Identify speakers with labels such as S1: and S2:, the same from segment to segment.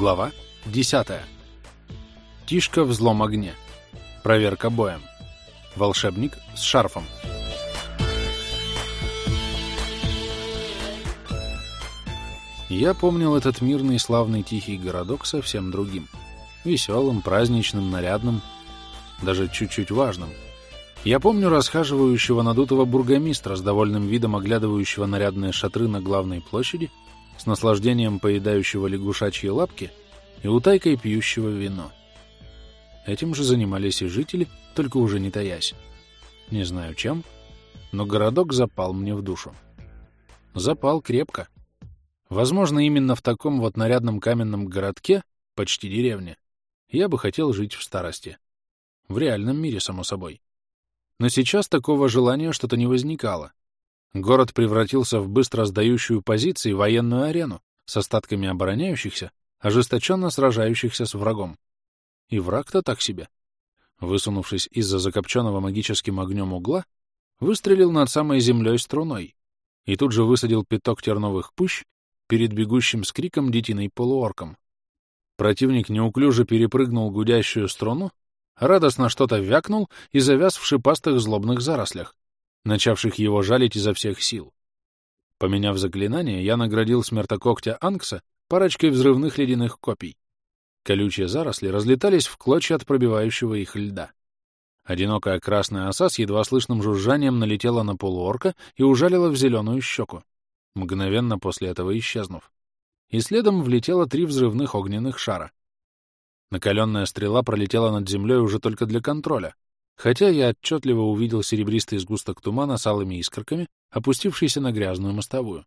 S1: Глава 10. Тишка в злом огне. Проверка боем. Волшебник с шарфом. Я помнил этот мирный, славный, тихий городок совсем другим. Веселым, праздничным, нарядным, даже чуть-чуть важным. Я помню расхаживающего надутого бургомистра с довольным видом оглядывающего нарядные шатры на главной площади с наслаждением поедающего лягушачьи лапки и утайкой пьющего вино. Этим же занимались и жители, только уже не таясь. Не знаю чем, но городок запал мне в душу. Запал крепко. Возможно, именно в таком вот нарядном каменном городке, почти деревне, я бы хотел жить в старости. В реальном мире, само собой. Но сейчас такого желания что-то не возникало. Город превратился в быстро сдающую позиции военную арену с остатками обороняющихся, ожесточенно сражающихся с врагом. И враг-то так себе. Высунувшись из-за закопченного магическим огнем угла, выстрелил над самой землей струной и тут же высадил пяток терновых пущ перед бегущим с криком детиной полуорком. Противник неуклюже перепрыгнул гудящую струну, радостно что-то вякнул и завяз в шипастых злобных зарослях, начавших его жалить изо всех сил. Поменяв заклинание, я наградил смертококтя Анкса парочкой взрывных ледяных копий. Колючие заросли разлетались в клочья от пробивающего их льда. Одинокая красная оса с едва слышным жужжанием налетела на полуорка и ужалила в зеленую щеку, мгновенно после этого исчезнув. И следом влетело три взрывных огненных шара. Накаленная стрела пролетела над землей уже только для контроля, хотя я отчетливо увидел серебристый сгусток тумана с алыми искорками, опустившийся на грязную мостовую.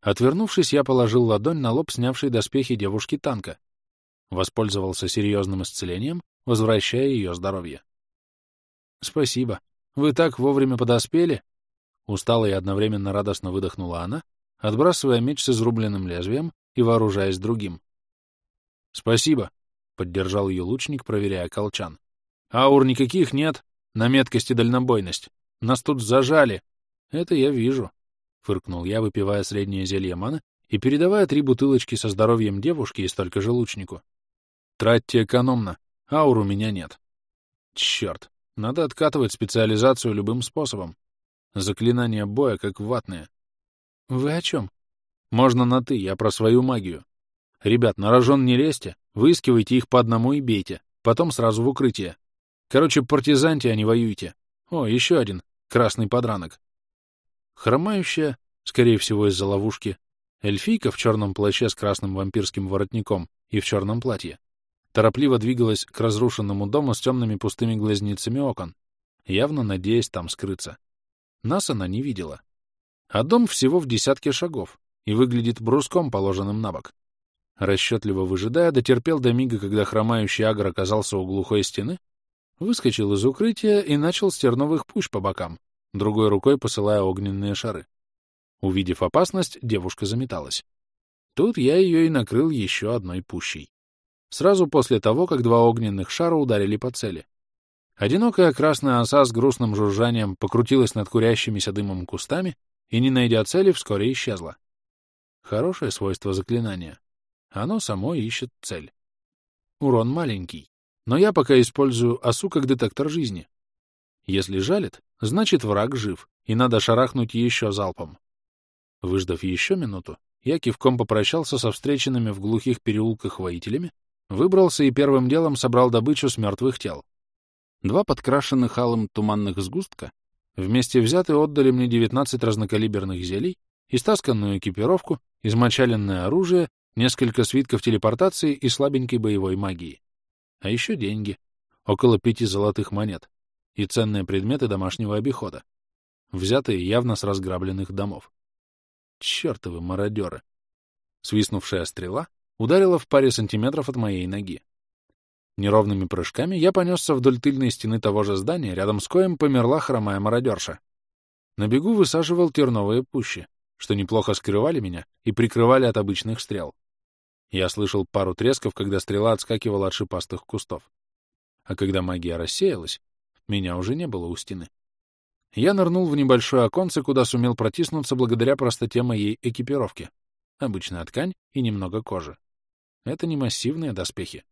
S1: Отвернувшись, я положил ладонь на лоб снявшей доспехи девушки танка, воспользовался серьезным исцелением, возвращая ее здоровье. «Спасибо. Вы так вовремя подоспели?» Устало и одновременно радостно выдохнула она, отбрасывая меч с изрубленным лезвием и вооружаясь другим. «Спасибо», — поддержал ее лучник, проверяя колчан. Аур никаких нет, на меткость и дальнобойность. Нас тут зажали. Это я вижу, — фыркнул я, выпивая среднее зелье маны и передавая три бутылочки со здоровьем девушки и столько же лучнику. Тратьте экономно, аур у меня нет. Черт, надо откатывать специализацию любым способом. Заклинания боя как ватные. Вы о чем? Можно на «ты», я про свою магию. Ребят, на рожон не лезьте, выискивайте их по одному и бейте, потом сразу в укрытие. Короче, партизанте, а не воюйте. О, еще один. Красный подранок. Хромающая, скорее всего, из-за ловушки, эльфийка в черном плаще с красным вампирским воротником и в черном платье, торопливо двигалась к разрушенному дому с темными пустыми глазницами окон, явно надеясь там скрыться. Нас она не видела. А дом всего в десятке шагов и выглядит бруском, положенным на бок. Расчетливо выжидая, дотерпел до мига, когда хромающий агр оказался у глухой стены, Выскочил из укрытия и начал с терновых пущ по бокам, другой рукой посылая огненные шары. Увидев опасность, девушка заметалась. Тут я ее и накрыл еще одной пущей. Сразу после того, как два огненных шара ударили по цели. Одинокая красная оса с грустным жужжанием покрутилась над курящимися дымом кустами и, не найдя цели, вскоре исчезла. Хорошее свойство заклинания. Оно само ищет цель. Урон маленький, но я пока использую осу как детектор жизни. Если жалит, значит враг жив, и надо шарахнуть еще залпом. Выждав еще минуту, я кивком попрощался со встреченными в глухих переулках воителями, выбрался и первым делом собрал добычу с мертвых тел. Два подкрашенных алым туманных сгустка вместе взяты отдали мне 19 разнокалиберных зелий, истасканную экипировку, измочаленное оружие, несколько свитков телепортации и слабенькой боевой магии. А еще деньги. Около пяти золотых монет. И ценные предметы домашнего обихода. Взятые явно с разграбленных домов. Чёртовы мародеры. Свистнувшая стрела ударила в паре сантиметров от моей ноги. Неровными прыжками я понесся вдоль тыльной стены того же здания, рядом с коем померла хромая мародерша. На бегу высаживал терновые пущи, что неплохо скрывали меня и прикрывали от обычных стрел. Я слышал пару тресков, когда стрела отскакивала от шипастых кустов. А когда магия рассеялась, меня уже не было у стены. Я нырнул в небольшое оконце, куда сумел протиснуться благодаря простоте моей экипировки. Обычная ткань и немного кожи. Это не массивные доспехи.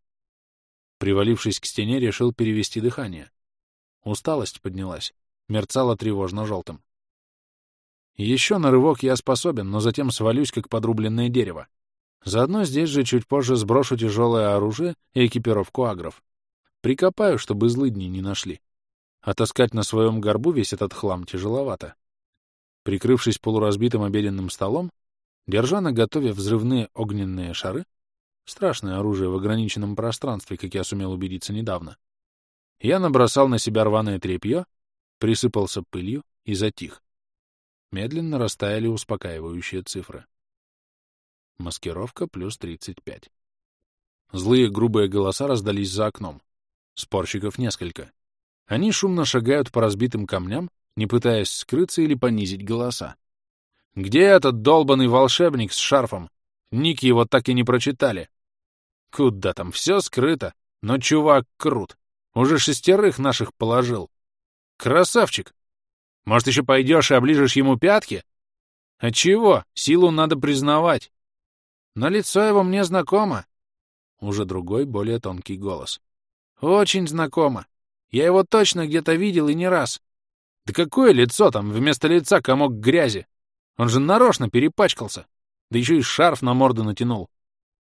S1: Привалившись к стене, решил перевести дыхание. Усталость поднялась, мерцала тревожно желтым. Еще на рывок я способен, но затем свалюсь, как подрубленное дерево. Заодно здесь же чуть позже сброшу тяжелое оружие и экипировку агров. Прикопаю, чтобы злыдни не нашли. А таскать на своем горбу весь этот хлам тяжеловато. Прикрывшись полуразбитым обеденным столом, держа на готове взрывные огненные шары, страшное оружие в ограниченном пространстве, как я сумел убедиться недавно, я набросал на себя рваное тряпье, присыпался пылью и затих. Медленно растаяли успокаивающие цифры. Маскировка плюс 35. Злые грубые голоса раздались за окном. Спорщиков несколько. Они шумно шагают по разбитым камням, не пытаясь скрыться или понизить голоса. «Где этот долбанный волшебник с шарфом? Ник его так и не прочитали». «Куда там? Все скрыто. Но чувак крут. Уже шестерых наших положил. Красавчик! Может, еще пойдешь и оближешь ему пятки? А чего? Силу надо признавать. Но лицо его мне знакомо. Уже другой, более тонкий голос. Очень знакомо. Я его точно где-то видел и не раз. Да какое лицо там, вместо лица комок грязи? Он же нарочно перепачкался. Да еще и шарф на морду натянул.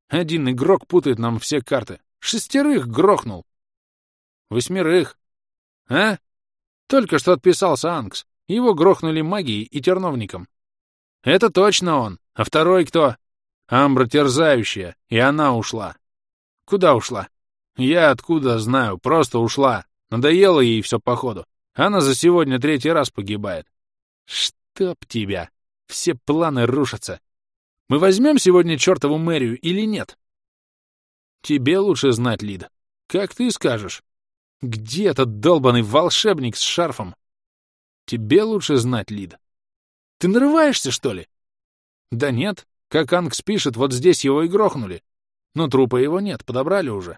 S1: Один игрок путает нам все карты. Шестерых грохнул. Восьмерых. А? Только что отписался Анкс. Его грохнули магией и терновником. Это точно он. А второй кто? Амбра терзающая. И она ушла. Куда ушла? Я откуда знаю, просто ушла. Надоело ей все походу. Она за сегодня третий раз погибает. Чтоб тебя! Все планы рушатся. Мы возьмем сегодня чертову мэрию или нет? Тебе лучше знать, Лид. Как ты скажешь? Где этот долбанный волшебник с шарфом? Тебе лучше знать, Лид. Ты нарываешься, что ли? Да нет. Как Анкс пишет, вот здесь его и грохнули. Но трупа его нет, подобрали уже.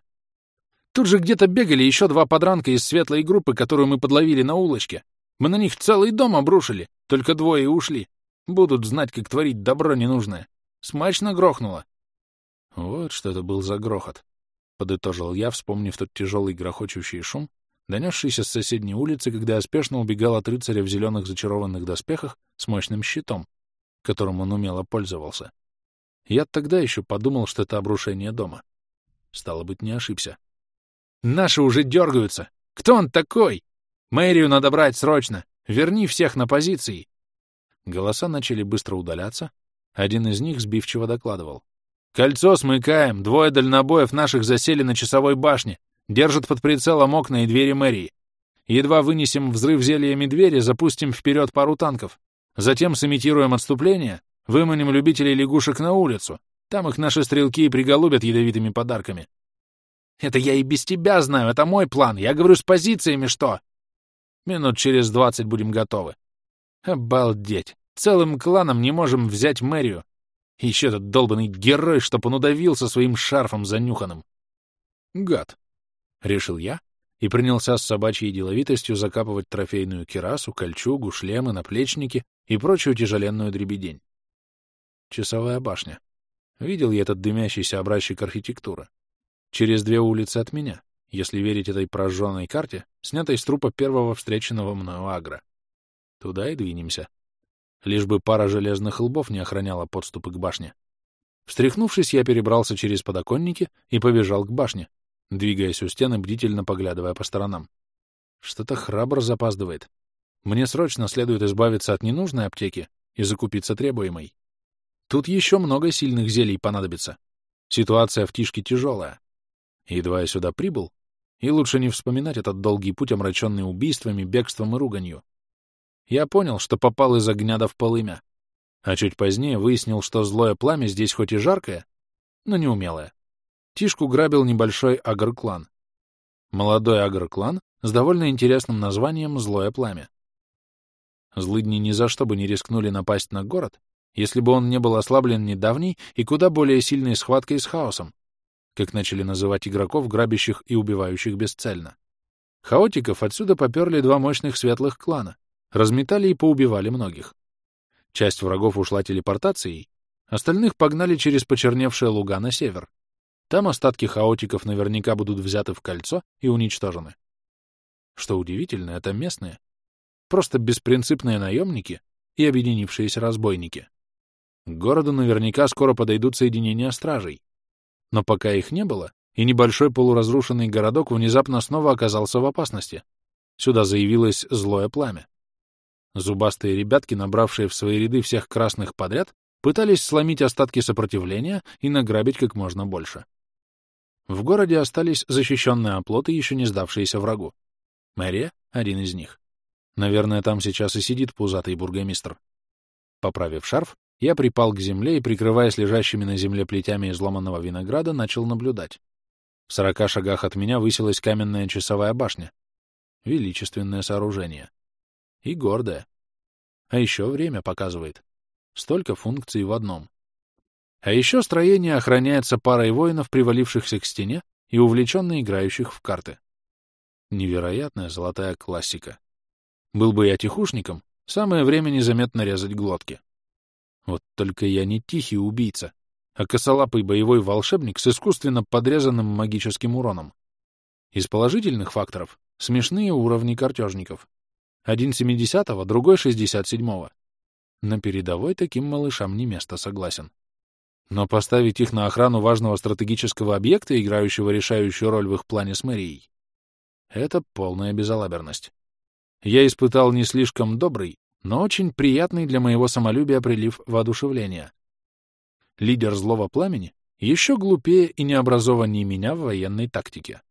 S1: Тут же где-то бегали еще два подранка из светлой группы, которую мы подловили на улочке. Мы на них целый дом обрушили, только двое ушли. Будут знать, как творить добро ненужное. Смачно грохнуло. Вот что это был за грохот подытожил я, вспомнив тот тяжелый грохочущий шум, донесшийся с соседней улицы, когда я спешно убегал от рыцаря в зеленых зачарованных доспехах с мощным щитом, которым он умело пользовался. Я тогда еще подумал, что это обрушение дома. Стало быть, не ошибся. «Наши уже дергаются! Кто он такой? Мэрию надо брать срочно! Верни всех на позиции!» Голоса начали быстро удаляться. Один из них сбивчиво докладывал. Кольцо смыкаем, двое дальнобоев наших засели на часовой башне, держат под прицелом окна и двери мэрии. Едва вынесем взрыв зельями двери, запустим вперед пару танков. Затем сымитируем отступление, выманим любителей лягушек на улицу. Там их наши стрелки и приголубят ядовитыми подарками. Это я и без тебя знаю, это мой план. Я говорю, с позициями что? Минут через двадцать будем готовы. Обалдеть. Целым кланом не можем взять мэрию. Еще этот долбанный герой, чтоб он удавился своим шарфом занюханным. Гад. Решил я и принялся с собачьей деловитостью закапывать трофейную кирасу, кольчугу, шлемы, наплечники и прочую тяжеленную дребедень. Часовая башня. Видел я этот дымящийся образчик архитектуры. Через две улицы от меня, если верить этой прожженной карте, снятой с трупа первого встреченного мною агра. Туда и двинемся лишь бы пара железных лбов не охраняла подступы к башне. Встряхнувшись, я перебрался через подоконники и побежал к башне, двигаясь у стены, бдительно поглядывая по сторонам. Что-то храбро запаздывает. Мне срочно следует избавиться от ненужной аптеки и закупиться требуемой. Тут еще много сильных зелий понадобится. Ситуация в Тишке тяжелая. Едва я сюда прибыл, и лучше не вспоминать этот долгий путь, омраченный убийствами, бегством и руганью я понял, что попал из огня до в полымя. А чуть позднее выяснил, что злое пламя здесь хоть и жаркое, но неумелое. Тишку грабил небольшой агр-клан. Молодой агр-клан с довольно интересным названием «Злое пламя». Злыдни ни за что бы не рискнули напасть на город, если бы он не был ослаблен недавней и куда более сильной схваткой с хаосом, как начали называть игроков, грабящих и убивающих бесцельно. Хаотиков отсюда поперли два мощных светлых клана, разметали и поубивали многих. Часть врагов ушла телепортацией, остальных погнали через почерневшие луга на север. Там остатки хаотиков наверняка будут взяты в кольцо и уничтожены. Что удивительно, это местные. Просто беспринципные наемники и объединившиеся разбойники. К городу наверняка скоро подойдут соединения стражей. Но пока их не было, и небольшой полуразрушенный городок внезапно снова оказался в опасности. Сюда заявилось злое пламя. Зубастые ребятки, набравшие в свои ряды всех красных подряд, пытались сломить остатки сопротивления и награбить как можно больше. В городе остались защищенные оплоты, еще не сдавшиеся врагу. Мэрия — один из них. Наверное, там сейчас и сидит пузатый бургомистр. Поправив шарф, я припал к земле и, прикрываясь лежащими на земле плетями изломанного винограда, начал наблюдать. В сорока шагах от меня высилась каменная часовая башня. Величественное сооружение. И гордое. А еще время показывает. Столько функций в одном. А еще строение охраняется парой воинов, привалившихся к стене и увлеченно играющих в карты. Невероятная золотая классика. Был бы я тихушником, самое время незаметно резать глотки. Вот только я не тихий убийца, а косолапый боевой волшебник с искусственно подрезанным магическим уроном. Из положительных факторов — смешные уровни картежников. Один 70-го, другой 67-го. На передовой таким малышам не место, согласен. Но поставить их на охрану важного стратегического объекта, играющего решающую роль в их плане с мэрией, это полная безалаберность. Я испытал не слишком добрый, но очень приятный для моего самолюбия прилив воодушевления. Лидер злого пламени еще глупее и необразованнее меня в военной тактике.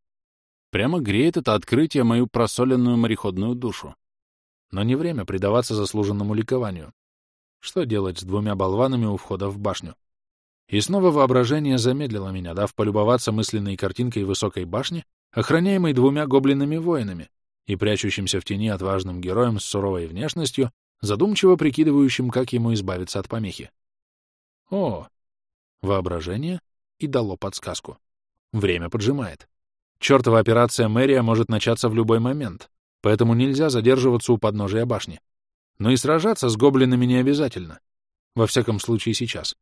S1: Прямо греет это открытие мою просоленную мореходную душу. Но не время предаваться заслуженному ликованию. Что делать с двумя болванами у входа в башню? И снова воображение замедлило меня, дав полюбоваться мысленной картинкой высокой башни, охраняемой двумя гоблинами-воинами и прячущимся в тени отважным героем с суровой внешностью, задумчиво прикидывающим, как ему избавиться от помехи. О! Воображение и дало подсказку. Время поджимает. Чёртова операция «Мэрия» может начаться в любой момент, поэтому нельзя задерживаться у подножия башни. Но и сражаться с гоблинами не обязательно. Во всяком случае, сейчас.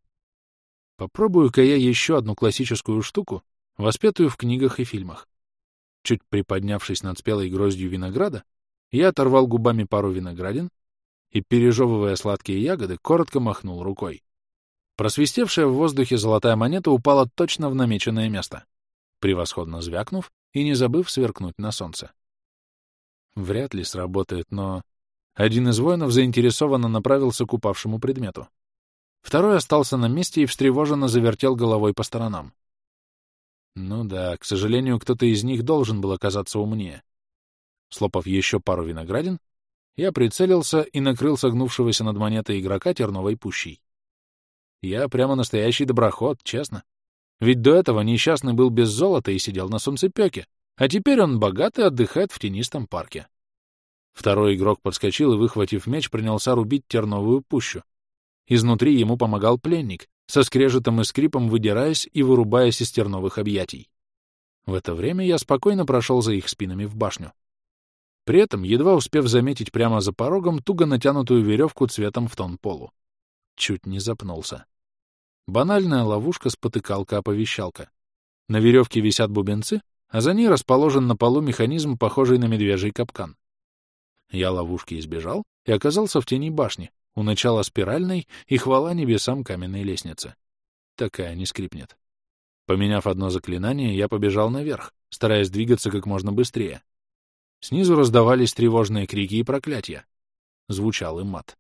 S1: Попробую-ка я еще одну классическую штуку, воспетую в книгах и фильмах. Чуть приподнявшись над спелой гроздью винограда, я оторвал губами пару виноградин и, пережевывая сладкие ягоды, коротко махнул рукой. Просвистевшая в воздухе золотая монета упала точно в намеченное место, превосходно звякнув и не забыв сверкнуть на солнце. Вряд ли сработает, но... Один из воинов заинтересованно направился к упавшему предмету. Второй остался на месте и встревоженно завертел головой по сторонам. Ну да, к сожалению, кто-то из них должен был оказаться умнее. Слопав еще пару виноградин, я прицелился и накрыл согнувшегося над монетой игрока терновой пущей. Я прямо настоящий доброход, честно. Ведь до этого несчастный был без золота и сидел на солнцепёке, а теперь он богат и отдыхает в тенистом парке. Второй игрок подскочил и, выхватив меч, принялся рубить терновую пущу. Изнутри ему помогал пленник, со скрежетом и скрипом выдираясь и вырубаясь из терновых объятий. В это время я спокойно прошел за их спинами в башню. При этом, едва успев заметить прямо за порогом туго натянутую веревку цветом в тон полу. Чуть не запнулся. Банальная ловушка-спотыкалка-оповещалка. На веревке висят бубенцы, а за ней расположен на полу механизм, похожий на медвежий капкан. Я ловушки избежал и оказался в тени башни, у начала спиральной и хвала небесам каменной лестницы. Такая не скрипнет. Поменяв одно заклинание, я побежал наверх, стараясь двигаться как можно быстрее. Снизу раздавались тревожные крики и проклятия. Звучал и мат.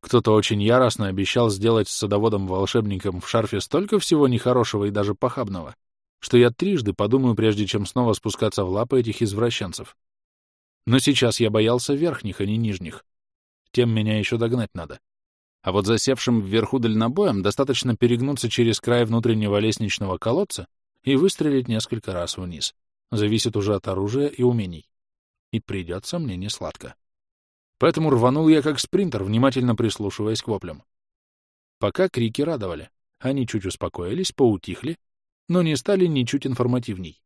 S1: Кто-то очень яростно обещал сделать с садоводом-волшебником в шарфе столько всего нехорошего и даже похабного, что я трижды подумаю, прежде чем снова спускаться в лапы этих извращенцев. Но сейчас я боялся верхних, а не нижних. Тем меня еще догнать надо. А вот засевшим вверху дальнобоем достаточно перегнуться через край внутреннего лестничного колодца и выстрелить несколько раз вниз. Зависит уже от оружия и умений. И придется мне не сладко. Поэтому рванул я как спринтер, внимательно прислушиваясь к воплям. Пока крики радовали. Они чуть успокоились, поутихли, но не стали ничуть информативней.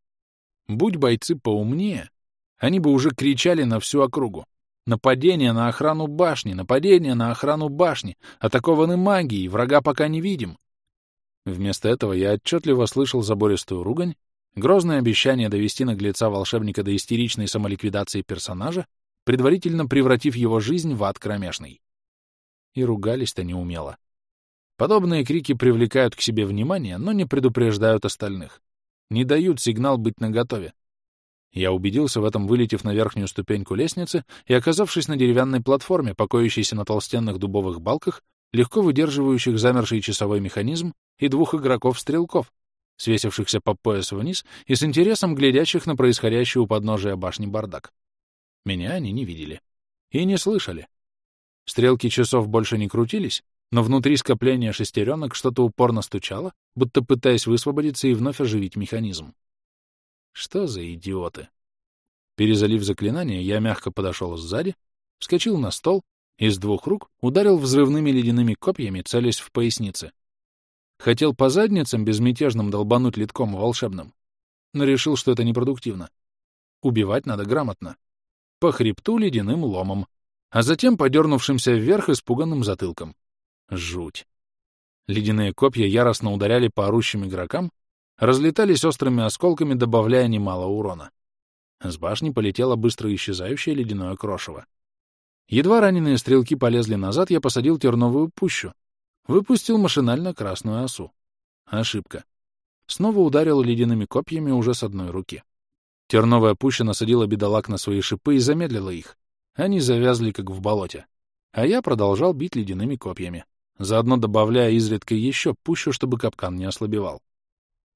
S1: Будь бойцы поумнее, они бы уже кричали на всю округу. Нападение на охрану башни, нападение на охрану башни, атакованы магией, врага пока не видим. Вместо этого я отчетливо слышал забористую ругань, грозное обещание довести наглеца волшебника до истеричной самоликвидации персонажа, предварительно превратив его жизнь в ад кромешный. И ругались-то неумело. Подобные крики привлекают к себе внимание, но не предупреждают остальных. Не дают сигнал быть наготове. Я убедился в этом, вылетев на верхнюю ступеньку лестницы и оказавшись на деревянной платформе, покоящейся на толстенных дубовых балках, легко выдерживающих замерший часовой механизм и двух игроков-стрелков, свесившихся по пояс вниз и с интересом глядящих на происходящий у подножия башни бардак. Меня они не видели. И не слышали. Стрелки часов больше не крутились, но внутри скопления шестеренок что-то упорно стучало, будто пытаясь высвободиться и вновь оживить механизм. Что за идиоты? Перезалив заклинание, я мягко подошел сзади, вскочил на стол и с двух рук ударил взрывными ледяными копьями, целясь в пояснице. Хотел по задницам безмятежным долбануть литком волшебным, но решил, что это непродуктивно. Убивать надо грамотно. По хребту ледяным ломом, а затем подернувшимся вверх испуганным затылком. Жуть. Ледяные копья яростно ударяли по орущим игрокам, разлетались острыми осколками, добавляя немало урона. С башни полетело быстро исчезающее ледяное крошево. Едва раненые стрелки полезли назад, я посадил терновую пущу. Выпустил машинально красную осу. Ошибка. Снова ударил ледяными копьями уже с одной руки. Терновая пуща насадила бедолаг на свои шипы и замедлила их. Они завязли, как в болоте. А я продолжал бить ледяными копьями, заодно добавляя изредка еще пущу, чтобы капкан не ослабевал.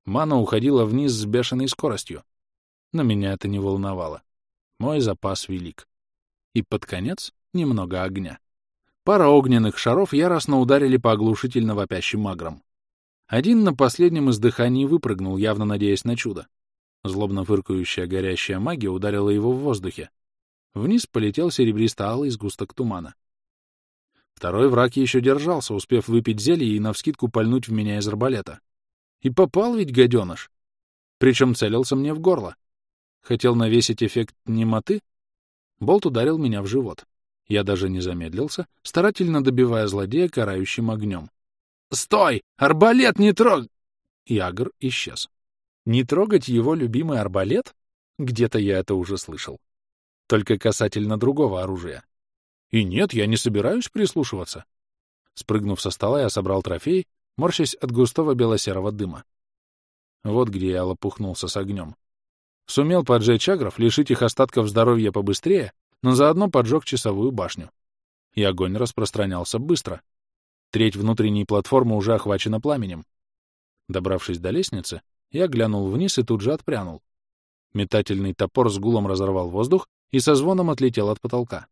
S1: Мана уходила вниз с бешеной скоростью. Но меня это не волновало. Мой запас велик. И под конец немного огня. Пара огненных шаров яростно ударили по оглушительно вопящим маграм. Один на последнем издыхании выпрыгнул, явно надеясь на чудо. Злобно фыркающая горящая магия ударила его в воздухе. Вниз полетел серебристо-алый сгусток тумана. Второй враг еще держался, успев выпить зелье и навскидку пальнуть в меня из арбалета. И попал ведь гаденыш. Причем целился мне в горло. Хотел навесить эффект немоты? Болт ударил меня в живот. Я даже не замедлился, старательно добивая злодея карающим огнем. «Стой! Арбалет не трог!» Ягр исчез. Не трогать его любимый арбалет? Где-то я это уже слышал. Только касательно другого оружия. И нет, я не собираюсь прислушиваться. Спрыгнув со стола, я собрал трофей, морщась от густого бело-серого дыма. Вот где я лопухнулся с огнем. Сумел поджечь агров, лишить их остатков здоровья побыстрее, но заодно поджег часовую башню. И огонь распространялся быстро. Треть внутренней платформы уже охвачена пламенем. Добравшись до лестницы, я глянул вниз и тут же отпрянул. Метательный топор с гулом разорвал воздух и со звоном отлетел от потолка.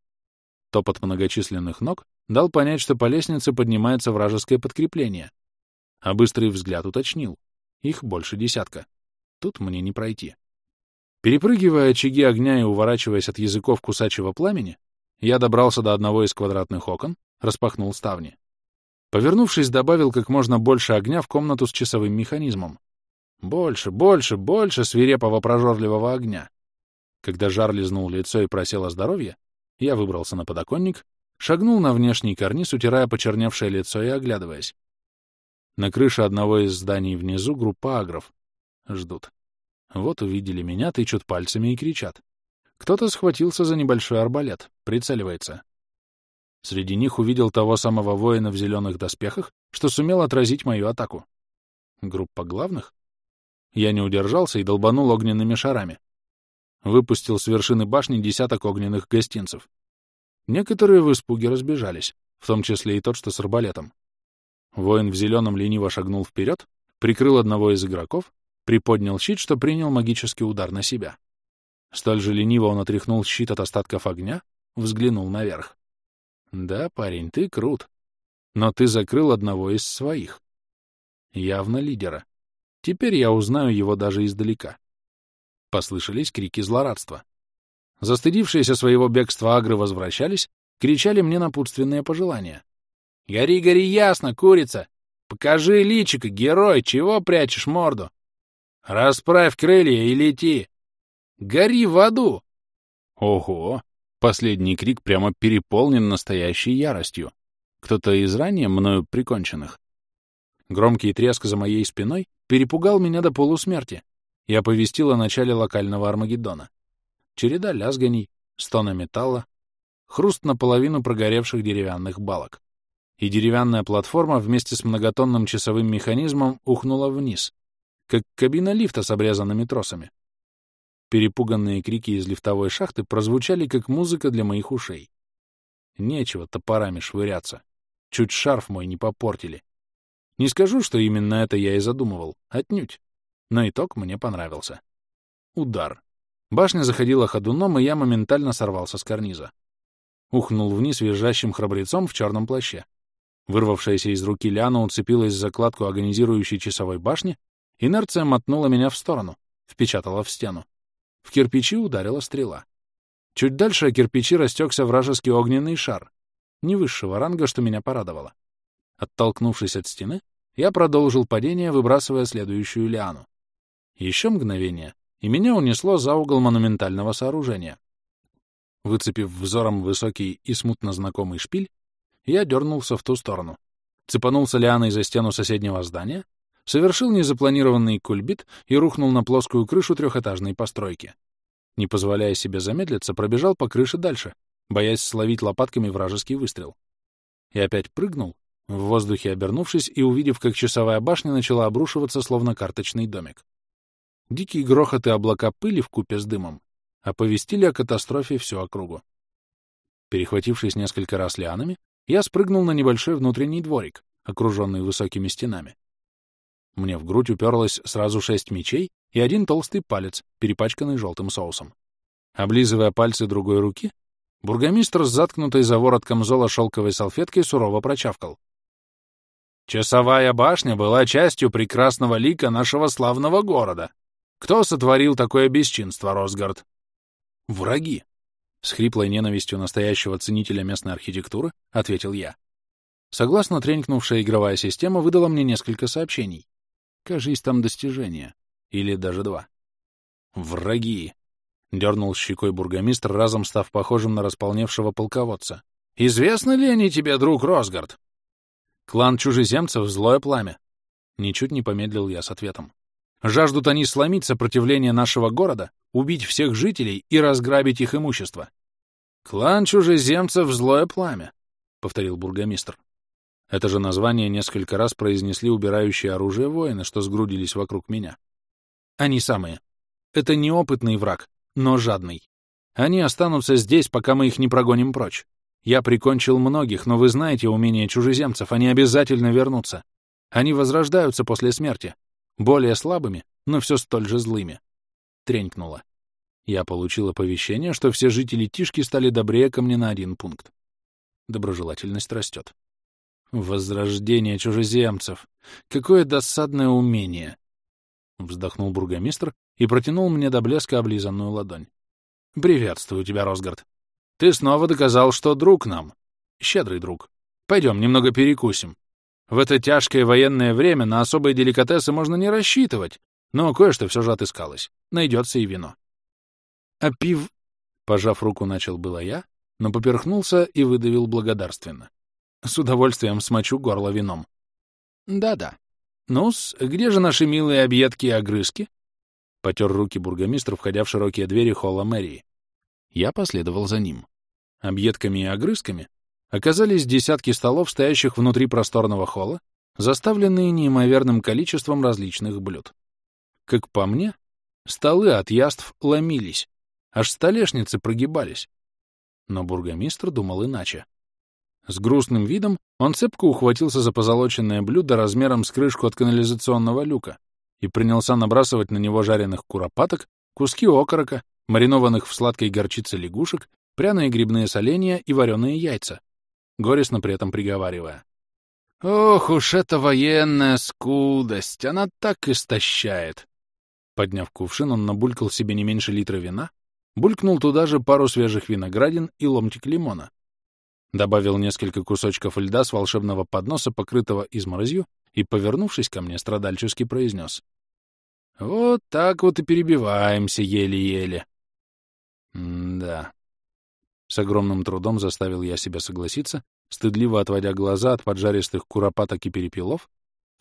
S1: Топот многочисленных ног дал понять, что по лестнице поднимается вражеское подкрепление. А быстрый взгляд уточнил. Их больше десятка. Тут мне не пройти. Перепрыгивая очаги огня и уворачиваясь от языков кусачего пламени, я добрался до одного из квадратных окон, распахнул ставни. Повернувшись, добавил как можно больше огня в комнату с часовым механизмом. Больше, больше, больше свирепого прожорливого огня. Когда жар лизнул лицо и просел о здоровье, я выбрался на подоконник, шагнул на внешний карниз, утирая почерневшее лицо и оглядываясь. На крыше одного из зданий внизу группа агров. Ждут. Вот увидели меня, тычут пальцами и кричат. Кто-то схватился за небольшой арбалет, прицеливается. Среди них увидел того самого воина в зеленых доспехах, что сумел отразить мою атаку. Группа главных? Я не удержался и долбанул огненными шарами. Выпустил с вершины башни десяток огненных гостинцев. Некоторые в испуге разбежались, в том числе и тот, что с арбалетом. Воин в зеленом лениво шагнул вперед, прикрыл одного из игроков, приподнял щит, что принял магический удар на себя. Столь же лениво он отряхнул щит от остатков огня, взглянул наверх. «Да, парень, ты крут. Но ты закрыл одного из своих. Явно лидера. Теперь я узнаю его даже издалека». Послышались крики злорадства. Застыдившиеся своего бегства агры возвращались, кричали мне напутственные пожелания. «Гори, гори ясно, курица! Покажи личико, герой, чего прячешь морду? Расправь крылья и лети! Гори в аду!» Ого! Последний крик прямо переполнен настоящей яростью. Кто-то из ранее мною приконченных. Громкий треск за моей спиной перепугал меня до полусмерти и оповестил о начале локального Армагеддона. Череда лязганий, стона металла, хруст наполовину прогоревших деревянных балок. И деревянная платформа вместе с многотонным часовым механизмом ухнула вниз, как кабина лифта с обрезанными тросами. Перепуганные крики из лифтовой шахты прозвучали, как музыка для моих ушей. Нечего топорами швыряться. Чуть шарф мой не попортили. Не скажу, что именно это я и задумывал. Отнюдь. Но итог мне понравился. Удар. Башня заходила ходуном, и я моментально сорвался с карниза. Ухнул вниз визжащим храбрецом в черном плаще. Вырвавшаяся из руки Ляна уцепилась за закладку агонизирующей часовой башни, инерция мотнула меня в сторону, впечатала в стену. В кирпичи ударила стрела. Чуть дальше о кирпичи растекся вражеский огненный шар, не высшего ранга, что меня порадовало. Оттолкнувшись от стены, я продолжил падение, выбрасывая следующую лиану. Еще мгновение, и меня унесло за угол монументального сооружения. Выцепив взором высокий и смутно знакомый шпиль, я дернулся в ту сторону. Цепанулся лианой за стену соседнего здания, совершил незапланированный кульбит и рухнул на плоскую крышу трехэтажной постройки. Не позволяя себе замедлиться, пробежал по крыше дальше, боясь словить лопатками вражеский выстрел. И опять прыгнул, в воздухе обернувшись и увидев, как часовая башня начала обрушиваться, словно карточный домик. Дикие грохоты облака пыли в купе с дымом оповестили о катастрофе всю округу. Перехватившись несколько раз лианами, я спрыгнул на небольшой внутренний дворик, окруженный высокими стенами. Мне в грудь уперлось сразу шесть мечей и один толстый палец, перепачканный желтым соусом. Облизывая пальцы другой руки, бургомистр с заткнутой за ворот камзола шелковой салфеткой сурово прочавкал. «Часовая башня была частью прекрасного лика нашего славного города. Кто сотворил такое бесчинство, Росгард?» «Враги», — с хриплой ненавистью настоящего ценителя местной архитектуры ответил я. Согласно тренькнувшая игровая система выдала мне несколько сообщений. Кажись, там достижения. Или даже два. «Враги!» — дернул щекой бургомистр, разом став похожим на располневшего полководца. «Известны ли они тебе, друг Росгард?» «Клан чужеземцев — злое пламя». Ничуть не помедлил я с ответом. «Жаждут они сломить сопротивление нашего города, убить всех жителей и разграбить их имущество». «Клан чужеземцев — злое пламя», — повторил бургомистр. Это же название несколько раз произнесли убирающие оружие воины, что сгрудились вокруг меня. Они самые. Это неопытный враг, но жадный. Они останутся здесь, пока мы их не прогоним прочь. Я прикончил многих, но вы знаете умение чужеземцев, они обязательно вернутся. Они возрождаются после смерти. Более слабыми, но все столь же злыми. Тренькнуло. Я получил оповещение, что все жители Тишки стали добрее ко мне на один пункт. Доброжелательность растет. Возрождение чужеземцев. Какое досадное умение. Вздохнул бургомистр и протянул мне до блеска облизанную ладонь. Приветствую тебя, Росгард. Ты снова доказал, что друг нам. Щедрый друг. Пойдем, немного перекусим. В это тяжкое военное время на особые деликатесы можно не рассчитывать, но кое-что все же отыскалось. Найдется и вино. А пив... Пожав руку, начал было я, но поперхнулся и выдавил благодарственно. С удовольствием смочу горло вином. Да-да. Ну-с, где же наши милые объедки и огрызки? Потер руки бургомистр, входя в широкие двери холла мэрии. Я последовал за ним. Объедками и огрызками оказались десятки столов, стоящих внутри просторного холла, заставленные неимоверным количеством различных блюд. Как по мне, столы от яств ломились, аж столешницы прогибались. Но бургомистр думал иначе. С грустным видом он цепко ухватился за позолоченное блюдо размером с крышку от канализационного люка и принялся набрасывать на него жареных куропаток, куски окорока, маринованных в сладкой горчице лягушек, пряные грибные соленья и вареные яйца, горестно при этом приговаривая. «Ох уж эта военная скудость! Она так истощает!» Подняв кувшин, он набулькал себе не меньше литра вина, булькнул туда же пару свежих виноградин и ломтик лимона, добавил несколько кусочков льда с волшебного подноса, покрытого изморозью, и, повернувшись ко мне, страдальчески произнес. «Вот так вот и перебиваемся еле-еле». «Да». С огромным трудом заставил я себя согласиться, стыдливо отводя глаза от поджаристых куропаток и перепелов,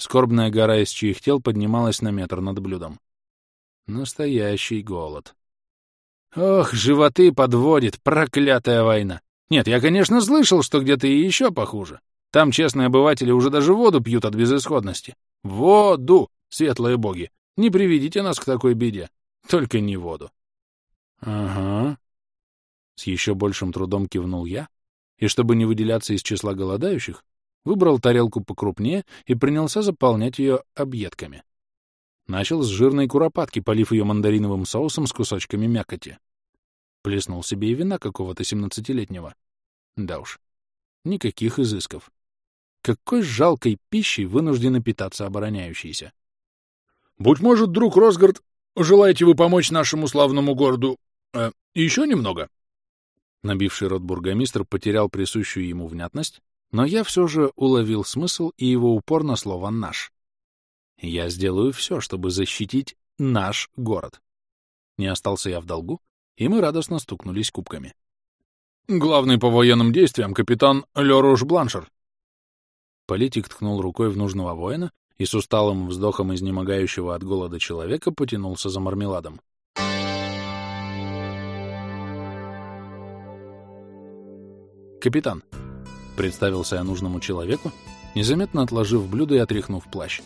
S1: Скорбная гора из чьих тел поднималась на метр над блюдом. Настоящий голод. Ох, животы подводит, проклятая война. Нет, я, конечно, слышал, что где-то и еще похуже. Там честные обыватели уже даже воду пьют от безысходности. Воду, светлые боги! Не приведите нас к такой беде. Только не воду. Ага. С еще большим трудом кивнул я, и чтобы не выделяться из числа голодающих, выбрал тарелку покрупнее и принялся заполнять ее объедками. Начал с жирной куропатки, полив ее мандариновым соусом с кусочками мякоти. Плеснул себе и вина какого-то семнадцатилетнего. Да уж, никаких изысков. Какой жалкой пищей вынуждены питаться обороняющиеся. — Будь может, друг Росгард, желаете вы помочь нашему славному городу э, еще немного? Набивший рот бургомистр потерял присущую ему внятность, но я все же уловил смысл и его упор на слово «наш». Я сделаю все, чтобы защитить наш город. Не остался я в долгу, и мы радостно стукнулись кубками. Главный по военным действиям капитан Леруш Бланшер. Политик ткнул рукой в нужного воина и с усталым вздохом изнемогающего от голода человека потянулся за мармеладом. «Капитан», — представился я нужному человеку, незаметно отложив блюдо и отряхнув плащ.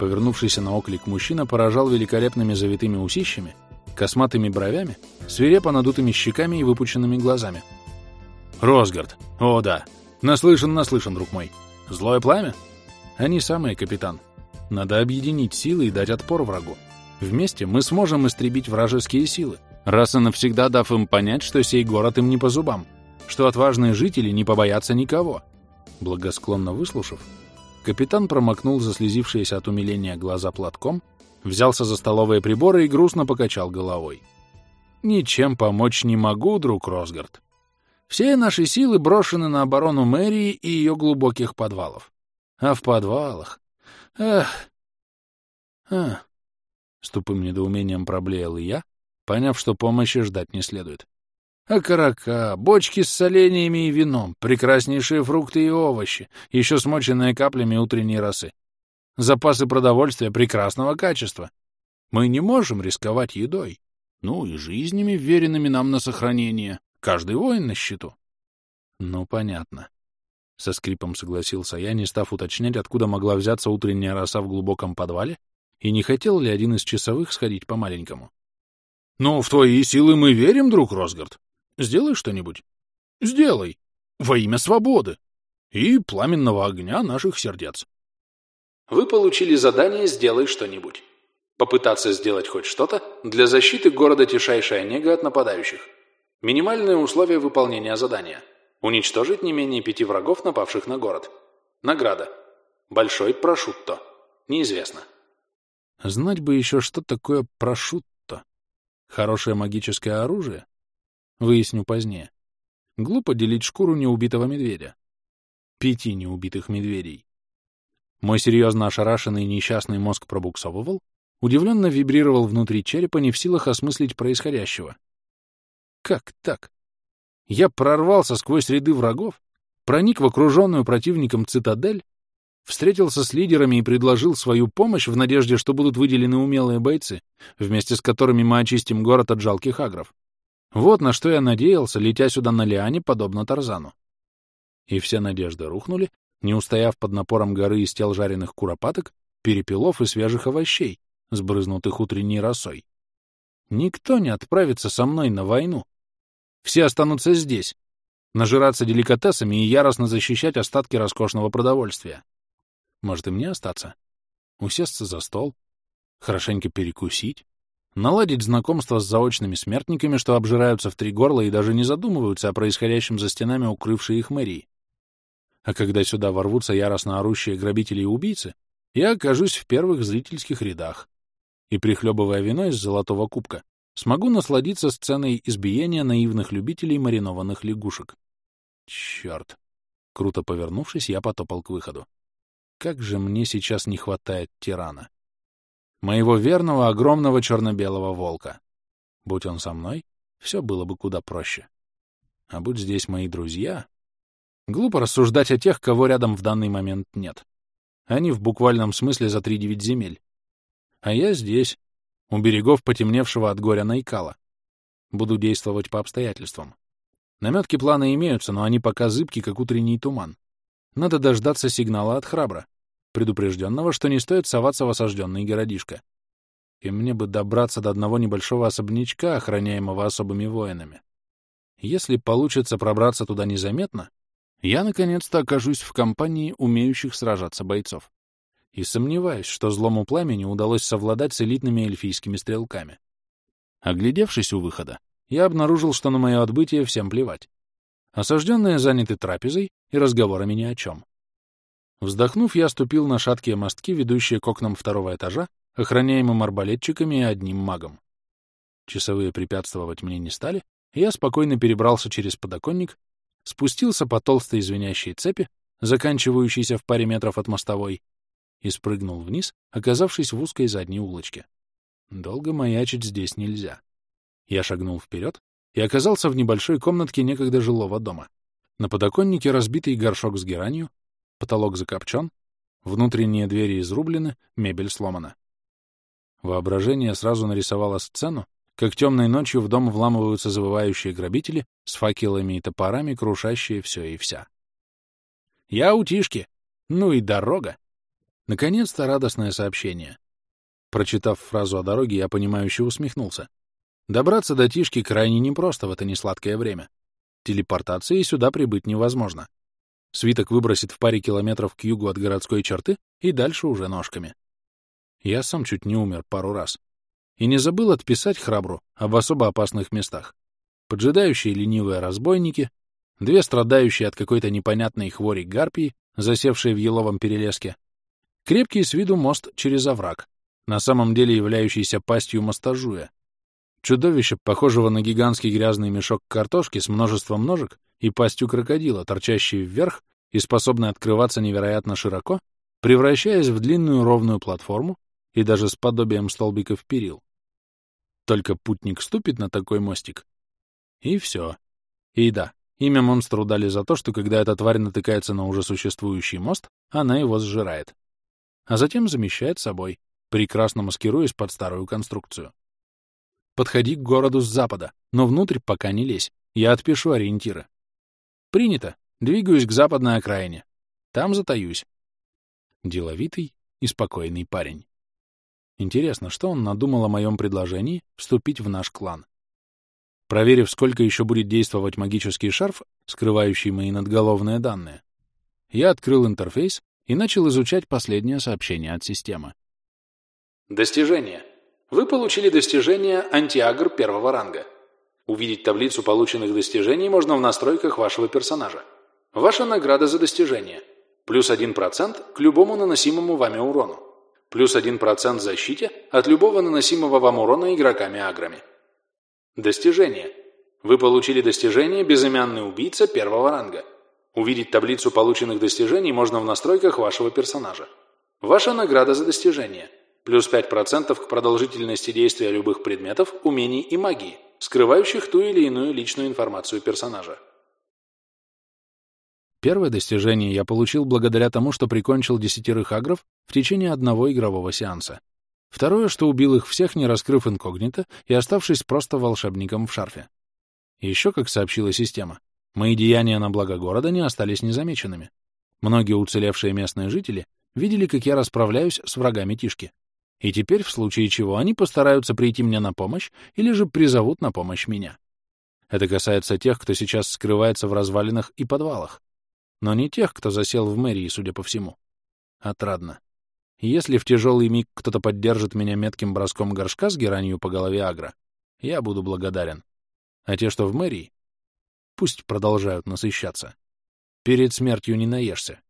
S1: Повернувшийся на оклик мужчина поражал великолепными завитыми усищами, косматыми бровями, свирепо надутыми щеками и выпученными глазами. «Росгард! О, да! Наслышан, наслышан, друг мой! Злое пламя? Они самые, капитан. Надо объединить силы и дать отпор врагу. Вместе мы сможем истребить вражеские силы, раз и навсегда дав им понять, что сей город им не по зубам, что отважные жители не побоятся никого». Благосклонно выслушав, Капитан промокнул заслезившиеся от умиления глаза платком, взялся за столовые приборы и грустно покачал головой. «Ничем помочь не могу, друг Росгард. Все наши силы брошены на оборону мэрии и ее глубоких подвалов. А в подвалах... Эх... Ах... С тупым недоумением проблеял и я, поняв, что помощи ждать не следует. Окорока, бочки с соленьями и вином, прекраснейшие фрукты и овощи, еще смоченные каплями утренней росы. Запасы продовольствия прекрасного качества. Мы не можем рисковать едой. Ну и жизнями, веренными нам на сохранение. Каждый воин на счету. Ну, понятно. Со скрипом согласился я, не став уточнять, откуда могла взяться утренняя роса в глубоком подвале, и не хотел ли один из часовых сходить по-маленькому. — Ну, в твои силы мы верим, друг Росгард. Сделай что-нибудь. Сделай. Во имя свободы. И пламенного огня наших сердец.
S2: Вы получили задание «Сделай что-нибудь». Попытаться сделать хоть что-то для защиты города Тишайшая Нега от нападающих. Минимальные условия выполнения задания. Уничтожить не менее пяти врагов, напавших на город. Награда. Большой прошутто. Неизвестно.
S1: Знать бы еще, что такое прошутто. Хорошее магическое оружие? Выясню позднее. Глупо делить шкуру неубитого медведя. Пяти неубитых медведей. Мой серьезно ошарашенный несчастный мозг пробуксовывал, удивленно вибрировал внутри черепа, не в силах осмыслить происходящего. Как так? Я прорвался сквозь ряды врагов, проник в окруженную противником цитадель, встретился с лидерами и предложил свою помощь в надежде, что будут выделены умелые бойцы, вместе с которыми мы очистим город от жалких агров. Вот на что я надеялся, летя сюда на лиане, подобно Тарзану. И все надежды рухнули, не устояв под напором горы из тел жареных куропаток, перепелов и свежих овощей, сбрызнутых утренней росой. Никто не отправится со мной на войну. Все останутся здесь, нажираться деликатесами и яростно защищать остатки роскошного продовольствия. Может, и мне остаться? Усесться за стол? Хорошенько перекусить? Наладить знакомство с заочными смертниками, что обжираются в три горла и даже не задумываются о происходящем за стенами укрывшей их мэрии. А когда сюда ворвутся яростно орущие грабители и убийцы, я окажусь в первых зрительских рядах и, прихлебывая вино из золотого кубка, смогу насладиться сценой избиения наивных любителей маринованных лягушек. Черт! Круто повернувшись, я потопал к выходу. Как же мне сейчас не хватает тирана! Моего верного огромного черно-белого волка. Будь он со мной, все было бы куда проще. А будь здесь мои друзья... Глупо рассуждать о тех, кого рядом в данный момент нет. Они в буквальном смысле за три девять земель. А я здесь, у берегов потемневшего от горя Найкала. Буду действовать по обстоятельствам. Наметки плана имеются, но они пока зыбки, как утренний туман. Надо дождаться сигнала от храбра, предупрежденного, что не стоит соваться в осажденный городишко. И мне бы добраться до одного небольшого особнячка, охраняемого особыми воинами. Если получится пробраться туда незаметно, я наконец-то окажусь в компании умеющих сражаться бойцов. И сомневаюсь, что злому пламени удалось совладать с элитными эльфийскими стрелками. Оглядевшись у выхода, я обнаружил, что на мое отбытие всем плевать. Осажденные заняты трапезой и разговорами ни о чем. Вздохнув, я ступил на шаткие мостки, ведущие к окнам второго этажа, охраняемым арбалетчиками и одним магом. Часовые препятствовать мне не стали, я спокойно перебрался через подоконник, спустился по толстой звенящей цепи, заканчивающейся в паре метров от мостовой, и спрыгнул вниз, оказавшись в узкой задней улочке. Долго маячить здесь нельзя. Я шагнул вперед и оказался в небольшой комнатке некогда жилого дома. На подоконнике разбитый горшок с геранью, потолок закопчен, внутренние двери изрублены, мебель сломана. Воображение сразу нарисовало сцену, как темной ночью в дом вламываются завывающие грабители с факелами и топорами, крушащие все и вся. «Я у Тишки! Ну и дорога!» Наконец-то радостное сообщение. Прочитав фразу о дороге, я понимающе усмехнулся. Добраться до Тишки крайне непросто в это несладкое время. Телепортацией сюда прибыть невозможно. Свиток выбросит в паре километров к югу от городской черты и дальше уже ножками. Я сам чуть не умер пару раз. И не забыл отписать храбру об особо опасных местах. Поджидающие ленивые разбойники, две страдающие от какой-то непонятной хвори гарпии, засевшие в еловом перелеске, крепкий с виду мост через овраг, на самом деле являющийся пастью мостажуя. Чудовище, похожего на гигантский грязный мешок картошки с множеством ножек и пастью крокодила, торчащей вверх и способной открываться невероятно широко, превращаясь в длинную ровную платформу и даже с подобием столбиков перил. Только путник ступит на такой мостик, и все. И да, имя монстру дали за то, что когда эта тварь натыкается на уже существующий мост, она его сжирает. А затем замещает собой, прекрасно маскируясь под старую конструкцию. Подходи к городу с запада, но внутрь пока не лезь. Я отпишу ориентиры. Принято. Двигаюсь к западной окраине. Там затаюсь. Деловитый и спокойный парень. Интересно, что он надумал о моем предложении вступить в наш клан. Проверив, сколько еще будет действовать магический шарф, скрывающий мои надголовные данные, я открыл интерфейс и начал изучать последнее сообщение от системы.
S2: Достижение. Вы получили достижение «Антиагр» первого ранга. Увидеть таблицу полученных достижений можно в настройках вашего персонажа. Ваша награда за достижение. Плюс 1% к любому наносимому вами урону. Плюс 1% защите от любого наносимого вам урона игроками-аграми. Достижение. Вы получили достижение «Безымянный убийца» первого ранга. Увидеть таблицу полученных достижений можно в настройках вашего персонажа. Ваша награда за достижение – плюс 5% к продолжительности действия любых предметов, умений и магии, скрывающих ту или иную личную информацию персонажа.
S1: Первое достижение я получил благодаря тому, что прикончил десятерых агров в течение одного игрового сеанса. Второе, что убил их всех, не раскрыв инкогнито и оставшись просто волшебником в шарфе. Еще, как сообщила система, мои деяния на благо города не остались незамеченными. Многие уцелевшие местные жители видели, как я расправляюсь с врагами Тишки. И теперь, в случае чего, они постараются прийти мне на помощь или же призовут на помощь меня. Это касается тех, кто сейчас скрывается в развалинах и подвалах. Но не тех, кто засел в мэрии, судя по всему. Отрадно. Если в тяжелый миг кто-то поддержит меня метким броском горшка с геранью по голове агро, я буду благодарен. А те, что в мэрии, пусть продолжают насыщаться. Перед смертью не наешься.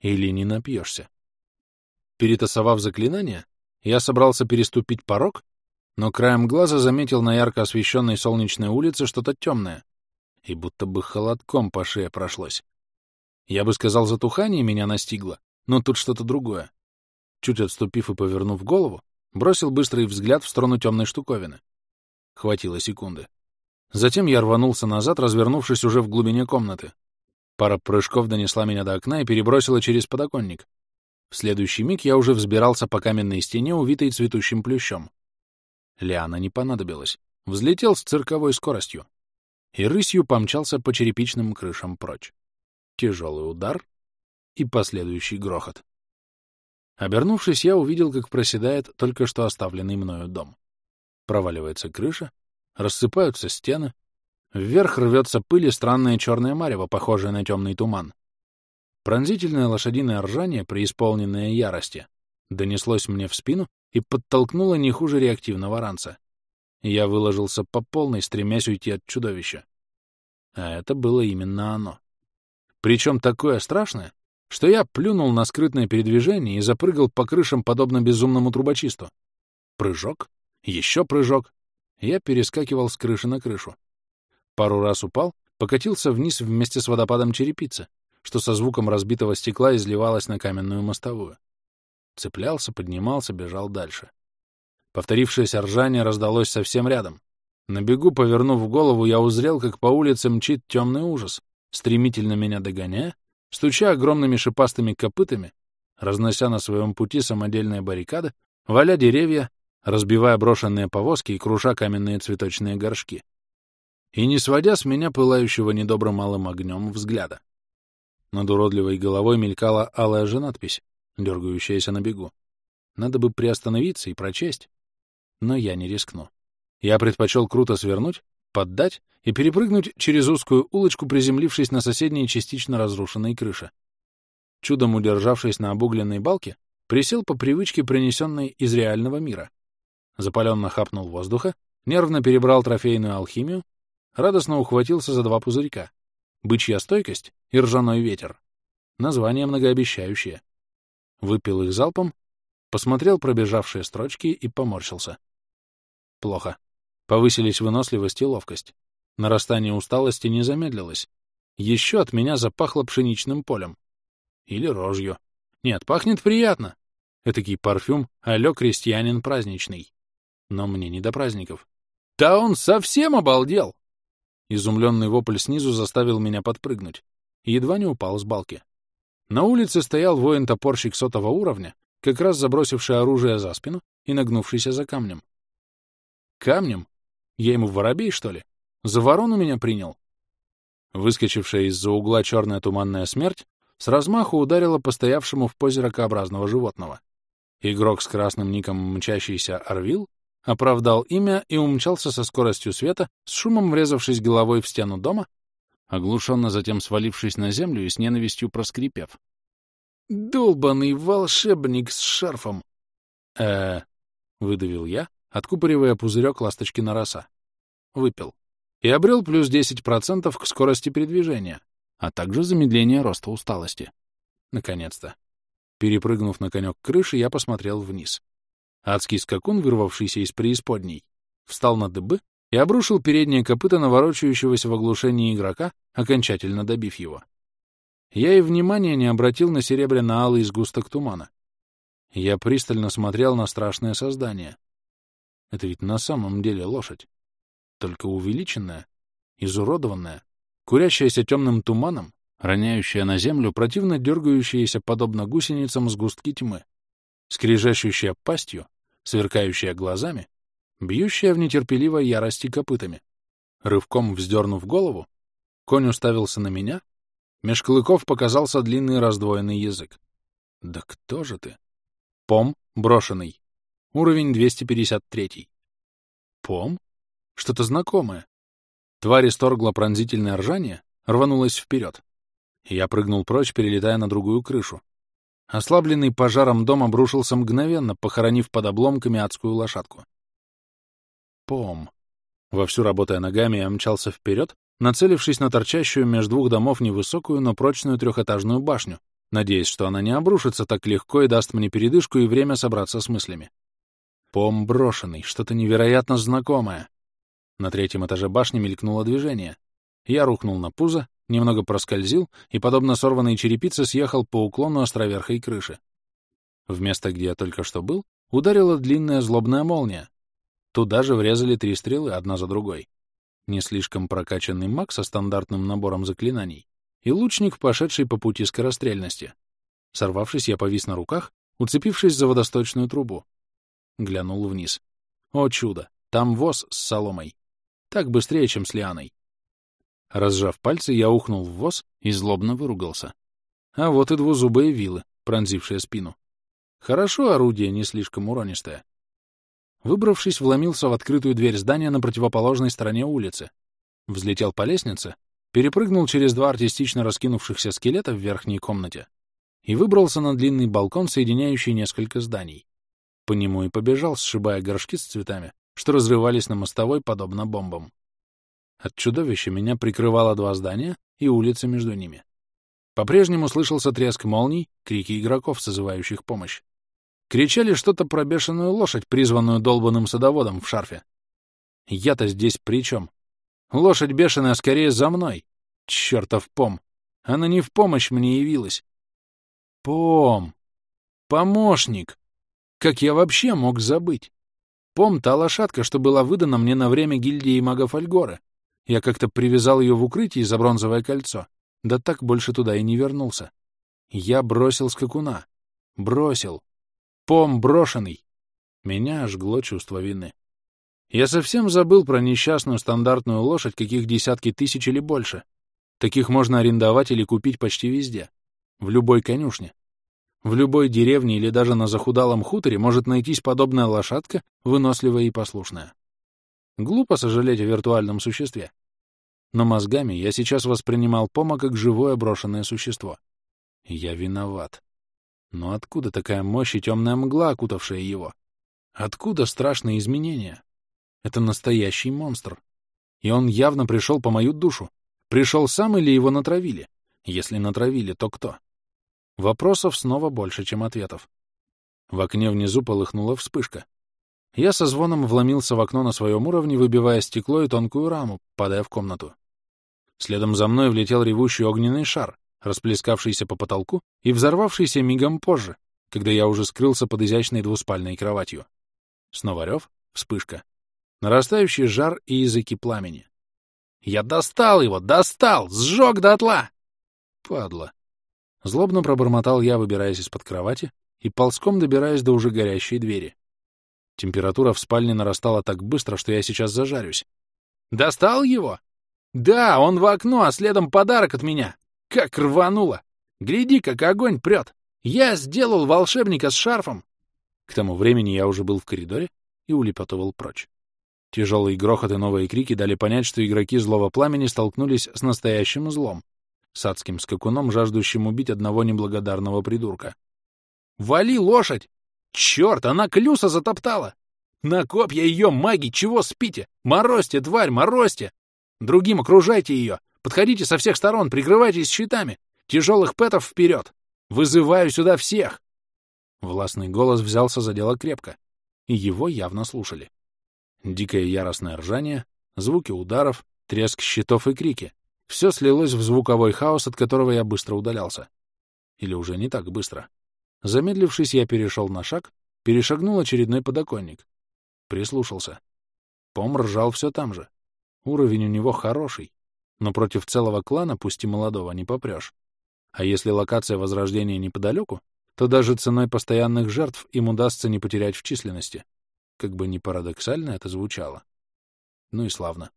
S1: Или не напьешься. Перетасовав заклинание, я собрался переступить порог, но краем глаза заметил на ярко освещенной солнечной улице что-то темное, и будто бы холодком по шее прошлось. Я бы сказал, затухание меня настигло, но тут что-то другое. Чуть отступив и повернув голову, бросил быстрый взгляд в сторону темной штуковины. Хватило секунды. Затем я рванулся назад, развернувшись уже в глубине комнаты. Пара прыжков донесла меня до окна и перебросила через подоконник. В следующий миг я уже взбирался по каменной стене, увитой цветущим плющом. Лиана не понадобилась. Взлетел с цирковой скоростью. И рысью помчался по черепичным крышам прочь. Тяжелый удар и последующий грохот. Обернувшись, я увидел, как проседает только что оставленный мною дом. Проваливается крыша, рассыпаются стены, вверх рвется пыль и странное черное марево, похожее на темный туман. Пронзительное лошадиное ржание, преисполненное ярости, донеслось мне в спину и подтолкнуло не хуже реактивного ранца. Я выложился по полной, стремясь уйти от чудовища. А это было именно оно. Причем такое страшное, что я плюнул на скрытное передвижение и запрыгал по крышам, подобно безумному трубочисту. Прыжок, еще прыжок. Я перескакивал с крыши на крышу. Пару раз упал, покатился вниз вместе с водопадом черепицы, что со звуком разбитого стекла изливалось на каменную мостовую. Цеплялся, поднимался, бежал дальше. Повторившееся ржание раздалось совсем рядом. На бегу, повернув голову, я узрел, как по улице мчит темный ужас, стремительно меня догоняя, стуча огромными шипастыми копытами, разнося на своем пути самодельные баррикады, валя деревья, разбивая брошенные повозки и круша каменные цветочные горшки. И не сводя с меня пылающего недобро малым огнем взгляда. Над уродливой головой мелькала алая же надпись, дергающаяся на бегу. Надо бы приостановиться и прочесть. Но я не рискну. Я предпочел круто свернуть, поддать и перепрыгнуть через узкую улочку, приземлившись на соседней частично разрушенной крыше. Чудом удержавшись на обугленной балке, присел по привычке, принесенной из реального мира. Запаленно хапнул воздуха, нервно перебрал трофейную алхимию, радостно ухватился за два пузырька. Бычья стойкость и ржаной ветер. Название многообещающее. Выпил их залпом, посмотрел пробежавшие строчки и поморщился. Плохо. Повысились выносливость и ловкость. Нарастание усталости не замедлилось. Еще от меня запахло пшеничным полем. Или рожью. Нет, пахнет приятно. Этакий парфюм алё крестьянин праздничный. Но мне не до праздников. Да он совсем обалдел! Изумленный вопль снизу заставил меня подпрыгнуть. Едва не упал с балки. На улице стоял воин-топорщик сотого уровня, как раз забросивший оружие за спину и нагнувшийся за камнем. Камнем? Я ему воробей, что ли? За ворону меня принял? Выскочившая из-за угла черная туманная смерть с размаху ударила по стоявшему в позе ракообразного животного. Игрок с красным ником мчащийся Орвил оправдал имя и умчался со скоростью света, с шумом врезавшись головой в стену дома, оглушенно затем свалившись на землю и с ненавистью проскрипев. «Долбанный волшебник с шарфом!» э выдавил я, откупоривая пузырек ласточки на роса. Выпил. И обрел плюс 10% к скорости передвижения, а также замедление роста усталости. Наконец-то. Перепрыгнув на конек крыши, я посмотрел вниз. Адский скакун, вырвавшийся из преисподней, встал на дыбы и обрушил переднее копыто на ворочающегося в оглушении игрока, окончательно добив его. Я и внимания не обратил на серебряно-алый сгусток тумана. Я пристально смотрел на страшное создание. Это ведь на самом деле лошадь. Только увеличенная, изуродованная, курящаяся темным туманом, роняющая на землю противно дергающиеся, подобно гусеницам, сгустки тьмы, скрежещущая пастью, сверкающая глазами, бьющая в нетерпеливой ярости копытами. Рывком вздернув голову, конь уставился на меня, меж клыков показался длинный раздвоенный язык. «Да кто же ты?» «Пом, брошенный. Уровень 253. Пом? Что-то знакомое. Тварь исторгла пронзительное ржание, рванулась вперед. Я прыгнул прочь, перелетая на другую крышу. Ослабленный пожаром дом обрушился мгновенно, похоронив под обломками адскую лошадку. Пом. Вовсю работая ногами, я мчался вперед, нацелившись на торчащую между двух домов невысокую, но прочную трехэтажную башню, надеясь, что она не обрушится так легко и даст мне передышку и время собраться с мыслями. Пом брошенный, что-то невероятно знакомое. На третьем этаже башни мелькнуло движение. Я рухнул на пузо, немного проскользил и, подобно сорванной черепице, съехал по уклону островерхой крыши. В место, где я только что был, ударила длинная злобная молния. Туда же врезали три стрелы, одна за другой. Не слишком прокачанный маг со стандартным набором заклинаний и лучник, пошедший по пути скорострельности. Сорвавшись, я повис на руках, уцепившись за водосточную трубу. Глянул вниз. О чудо! Там воз с соломой. Так быстрее, чем с лианой. Разжав пальцы, я ухнул в воз и злобно выругался. А вот и двузубые вилы, пронзившие спину. Хорошо орудие, не слишком уронистое. Выбравшись, вломился в открытую дверь здания на противоположной стороне улицы. Взлетел по лестнице, перепрыгнул через два артистично раскинувшихся скелета в верхней комнате и выбрался на длинный балкон, соединяющий несколько зданий. По нему и побежал, сшибая горшки с цветами, что разрывались на мостовой, подобно бомбам. От чудовища меня прикрывало два здания и улица между ними. По-прежнему слышался треск молний, крики игроков, созывающих помощь. Кричали что-то про бешеную лошадь, призванную долбанным садоводом в шарфе. Я-то здесь при чем? Лошадь бешеная скорее за мной. Чёртов пом. Она не в помощь мне явилась. Пом. Помощник. Как я вообще мог забыть? Пом — та лошадка, что была выдана мне на время гильдии магов Альгоры. Я как-то привязал ее в укрытии за бронзовое кольцо. Да так больше туда и не вернулся. Я бросил скакуна. Бросил. Пом брошенный. Меня жгло чувство вины. Я совсем забыл про несчастную стандартную лошадь, каких десятки тысяч или больше. Таких можно арендовать или купить почти везде. В любой конюшне. В любой деревне или даже на захудалом хуторе может найтись подобная лошадка, выносливая и послушная. Глупо сожалеть о виртуальном существе. Но мозгами я сейчас воспринимал Пома как живое брошенное существо. Я виноват. Но откуда такая мощь и темная мгла, окутавшая его? Откуда страшные изменения? Это настоящий монстр. И он явно пришел по мою душу. Пришел сам или его натравили? Если натравили, то кто? Вопросов снова больше, чем ответов. В окне внизу полыхнула вспышка. Я со звоном вломился в окно на своем уровне, выбивая стекло и тонкую раму, падая в комнату. Следом за мной влетел ревущий огненный шар, расплескавшийся по потолку и взорвавшийся мигом позже, когда я уже скрылся под изящной двуспальной кроватью. Снова рев, вспышка. Нарастающий жар и языки пламени. «Я достал его! Достал! Сжег дотла!» «Падла!» Злобно пробормотал я, выбираясь из-под кровати и ползком добираясь до уже горящей двери. Температура в спальне нарастала так быстро, что я сейчас зажарюсь. «Достал его?» «Да, он в окно, а следом подарок от меня!» Как рвануло! Гляди, как огонь прет! Я сделал волшебника с шарфом!» К тому времени я уже был в коридоре и улепетывал прочь. Тяжелые грохоты и новые крики дали понять, что игроки злого пламени столкнулись с настоящим злом, с адским скакуном, жаждущим убить одного неблагодарного придурка. «Вали лошадь! Черт, она клюса затоптала! На копья ее маги, чего спите? Морозьте, тварь, морозьте! Другим окружайте ее! Подходите со всех сторон, прикрывайтесь щитами! Тяжелых пэтов вперед! Вызываю сюда всех!» Властный голос взялся за дело крепко, и его явно слушали. Дикое яростное ржание, звуки ударов, треск щитов и крики — все слилось в звуковой хаос, от которого я быстро удалялся. Или уже не так быстро. Замедлившись, я перешел на шаг, перешагнул очередной подоконник. Прислушался. Пом ржал все там же. Уровень у него хороший, но против целого клана, пусть и молодого, не попрешь. А если локация Возрождения неподалеку, то даже ценой постоянных жертв им удастся не потерять в численности. Как бы ни парадоксально это звучало. Ну и славно.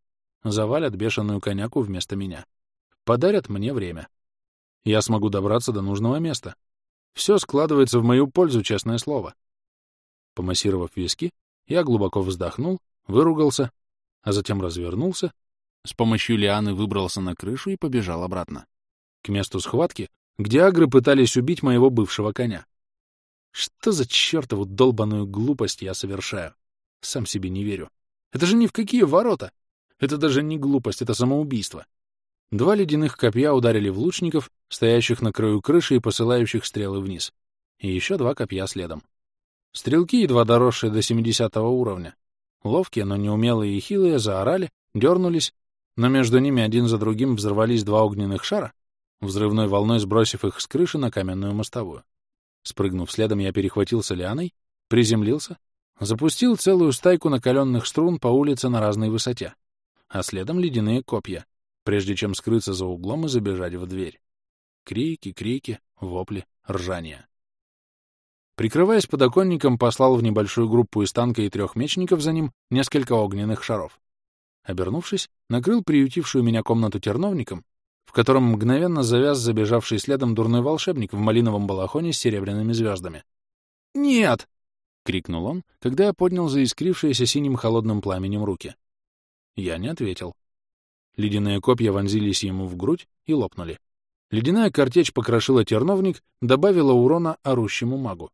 S1: Завалят бешеную коняку вместо меня. Подарят мне время. Я смогу добраться до нужного места. Все складывается в мою пользу, честное слово. Помассировав виски, я глубоко вздохнул, выругался, а затем развернулся с помощью лианы выбрался на крышу и побежал обратно. К месту схватки, где агры пытались убить моего бывшего коня. Что за чертову долбаную глупость я совершаю? Сам себе не верю. Это же ни в какие ворота. Это даже не глупость, это самоубийство. Два ледяных копья ударили в лучников, стоящих на краю крыши и посылающих стрелы вниз. И еще два копья следом. Стрелки, едва доросшие до 70 уровня, ловкие, но неумелые и хилые, заорали, дернулись но между ними один за другим взорвались два огненных шара, взрывной волной сбросив их с крыши на каменную мостовую. Спрыгнув следом, я перехватился лианой, приземлился, запустил целую стайку накаленных струн по улице на разной высоте, а следом ледяные копья, прежде чем скрыться за углом и забежать в дверь. Крики, крики, вопли, ржание. Прикрываясь подоконником, послал в небольшую группу из танка и трех мечников за ним несколько огненных шаров. Обернувшись, накрыл приютившую меня комнату терновником, в котором мгновенно завяз забежавший следом дурной волшебник в малиновом балахоне с серебряными звездами. «Нет!» — крикнул он, когда я поднял заискрившиеся синим холодным пламенем руки. Я не ответил. Ледяные копья вонзились ему в грудь и лопнули. Ледяная картечь покрошила терновник, добавила урона орущему магу.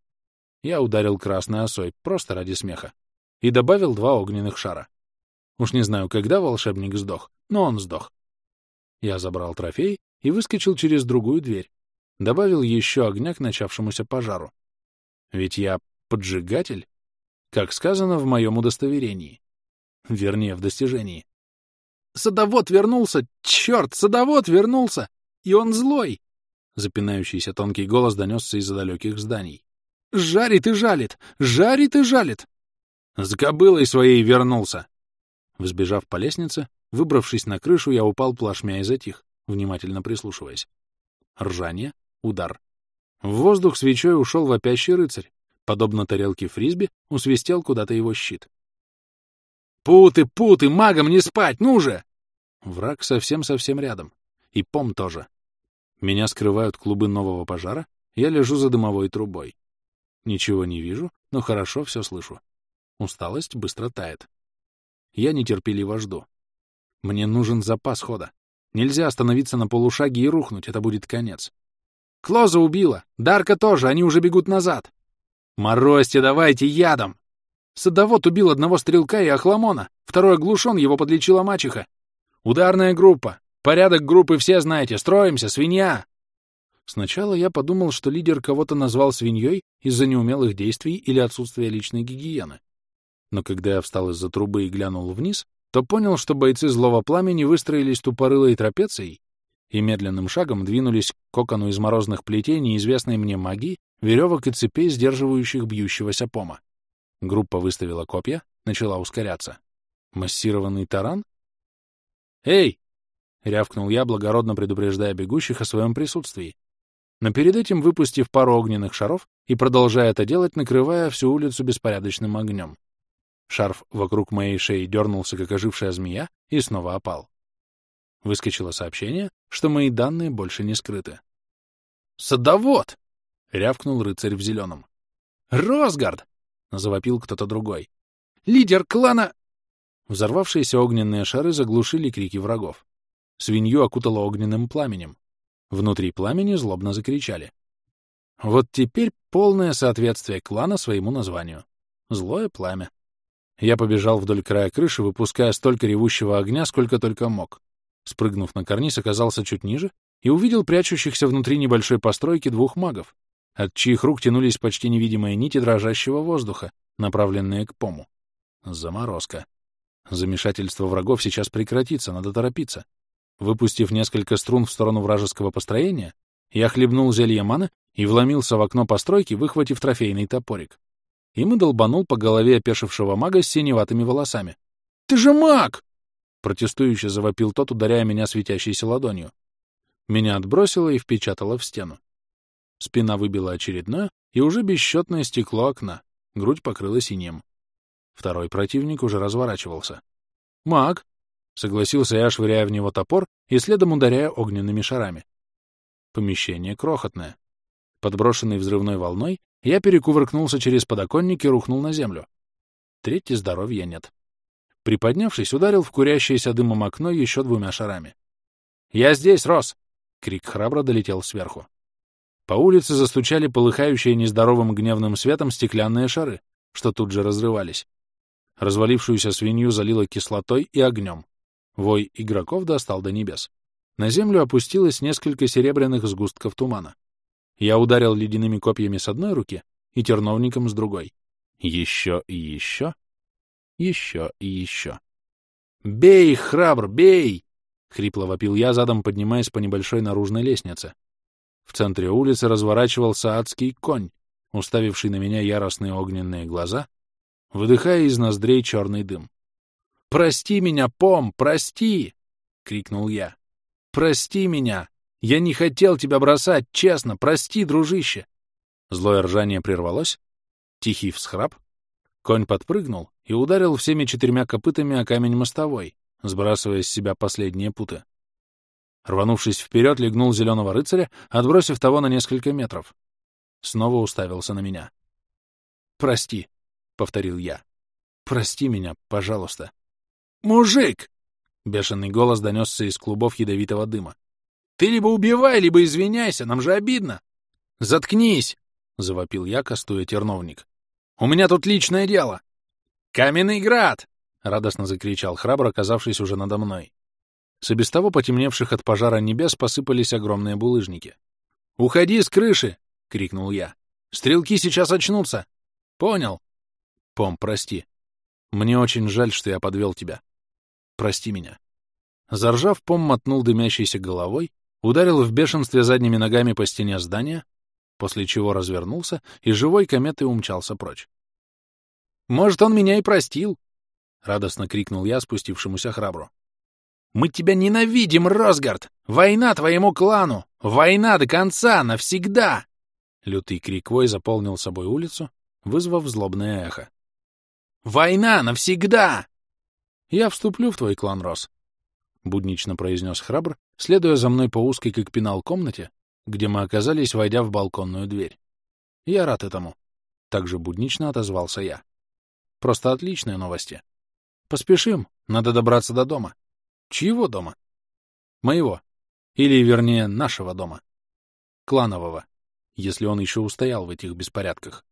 S1: Я ударил красной осой, просто ради смеха, и добавил два огненных шара. Уж не знаю, когда волшебник сдох, но он сдох. Я забрал трофей и выскочил через другую дверь. Добавил еще огня к начавшемуся пожару. Ведь я поджигатель, как сказано в моем удостоверении. Вернее, в достижении. «Садовод вернулся! Черт, садовод вернулся! И он злой!» Запинающийся тонкий голос донесся из-за далеких зданий. «Жарит и жалит! Жарит и жалит!» «С кобылой своей вернулся!» Взбежав по лестнице, выбравшись на крышу, я упал плашмя и затих, внимательно прислушиваясь. Ржание, удар. В воздух свечой ушел вопящий рыцарь. Подобно тарелке фрисби, усвистел куда-то его щит. «Путы, путы, магам не спать, ну же!» Враг совсем-совсем рядом. И пом тоже. Меня скрывают клубы нового пожара, я лежу за дымовой трубой. Ничего не вижу, но хорошо все слышу. Усталость быстро тает. Я нетерпеливо жду. Мне нужен запас хода. Нельзя остановиться на полушаге и рухнуть, это будет конец. Клоза убила! Дарка тоже, они уже бегут назад! Морозьте давайте ядом! Садовод убил одного стрелка и охламона, второй оглушен, его подлечила мачеха. Ударная группа. Порядок группы все знаете, строимся, свинья! Сначала я подумал, что лидер кого-то назвал свиньей из-за неумелых действий или отсутствия личной гигиены. Но когда я встал из-за трубы и глянул вниз, то понял, что бойцы злого пламени выстроились тупорылой трапецией и медленным шагом двинулись к кокону из морозных плетей неизвестной мне магии, веревок и цепей, сдерживающих бьющегося пома. Группа выставила копья, начала ускоряться. Массированный таран? «Эй!» — рявкнул я, благородно предупреждая бегущих о своем присутствии. Но перед этим выпустив пару огненных шаров и продолжая это делать, накрывая всю улицу беспорядочным огнем. Шарф вокруг моей шеи дернулся, как ожившая змея, и снова опал. Выскочило сообщение, что мои данные больше не скрыты. «Садовод!» — рявкнул рыцарь в зеленом. «Росгард!» — завопил кто-то другой. «Лидер клана...» Взорвавшиеся огненные шары заглушили крики врагов. Свинью окутало огненным пламенем. Внутри пламени злобно закричали. Вот теперь полное соответствие клана своему названию. Злое пламя. Я побежал вдоль края крыши, выпуская столько ревущего огня, сколько только мог. Спрыгнув на карниз, оказался чуть ниже и увидел прячущихся внутри небольшой постройки двух магов, от чьих рук тянулись почти невидимые нити дрожащего воздуха, направленные к пому. Заморозка. Замешательство врагов сейчас прекратится, надо торопиться. Выпустив несколько струн в сторону вражеского построения, я хлебнул зелье маны и вломился в окно постройки, выхватив трофейный топорик и долбанул по голове опешившего мага с синеватыми волосами. «Ты же маг!» Протестующе завопил тот, ударяя меня светящейся ладонью. Меня отбросило и впечатало в стену. Спина выбила очередное, и уже бесчетное стекло окна. Грудь покрыла синим. Второй противник уже разворачивался. «Маг!» — согласился я, швыряя в него топор и следом ударяя огненными шарами. Помещение крохотное. Подброшенный взрывной волной, я перекувыркнулся через подоконник и рухнул на землю. Третье здоровья нет. Приподнявшись, ударил в курящееся дымом окно еще двумя шарами. «Я здесь, Рос!» — крик храбро долетел сверху. По улице застучали полыхающие нездоровым гневным светом стеклянные шары, что тут же разрывались. Развалившуюся свинью залило кислотой и огнем. Вой игроков достал до небес. На землю опустилось несколько серебряных сгустков тумана. Я ударил ледяными копьями с одной руки и терновником с другой. Еще и еще, еще и еще. «Бей, храбр, бей!» — хрипло вопил я, задом поднимаясь по небольшой наружной лестнице. В центре улицы разворачивался адский конь, уставивший на меня яростные огненные глаза, выдыхая из ноздрей черный дым. «Прости меня, Пом, прости!» — крикнул я. «Прости меня! Я не хотел тебя бросать, честно, прости, дружище!» Злое ржание прервалось, тихий всхрап, конь подпрыгнул и ударил всеми четырьмя копытами о камень мостовой, сбрасывая с себя последние путы. Рванувшись вперед, легнул зеленого рыцаря, отбросив того на несколько метров. Снова уставился на меня. «Прости», — повторил я. «Прости меня, пожалуйста». «Мужик!» — бешеный голос донесся из клубов ядовитого дыма. «Ты либо убивай, либо извиняйся, нам же обидно!» «Заткнись!» — завопил я, кастуя терновник. «У меня тут личное дело!» «Каменный град!» — радостно закричал храбро, оказавшись уже надо мной. С и без того потемневших от пожара небес посыпались огромные булыжники. «Уходи с крыши!» — крикнул я. «Стрелки сейчас очнутся!» «Понял!» «Пом, прости. Мне очень жаль, что я подвел тебя. Прости меня». Заржав, Пом мотнул дымящейся головой, ударил в бешенстве задними ногами по стене здания, после чего развернулся и живой кометой умчался прочь. «Может, он меня и простил!» — радостно крикнул я спустившемуся храбру. Мы тебя ненавидим, Росгард! Война твоему клану! Война до конца, навсегда!» Лютый крик вой заполнил собой улицу, вызвав злобное эхо. «Война навсегда!» «Я вступлю в твой клан, Рос», — буднично произнес храбр, следуя за мной по узкой, как пенал, комнате, где мы оказались, войдя в балконную дверь. «Я рад этому», — также буднично отозвался я. «Просто отличные новости. Поспешим, надо добраться до дома». Чьего дома? Моего. Или, вернее, нашего дома. Кланового, если он еще устоял в этих беспорядках.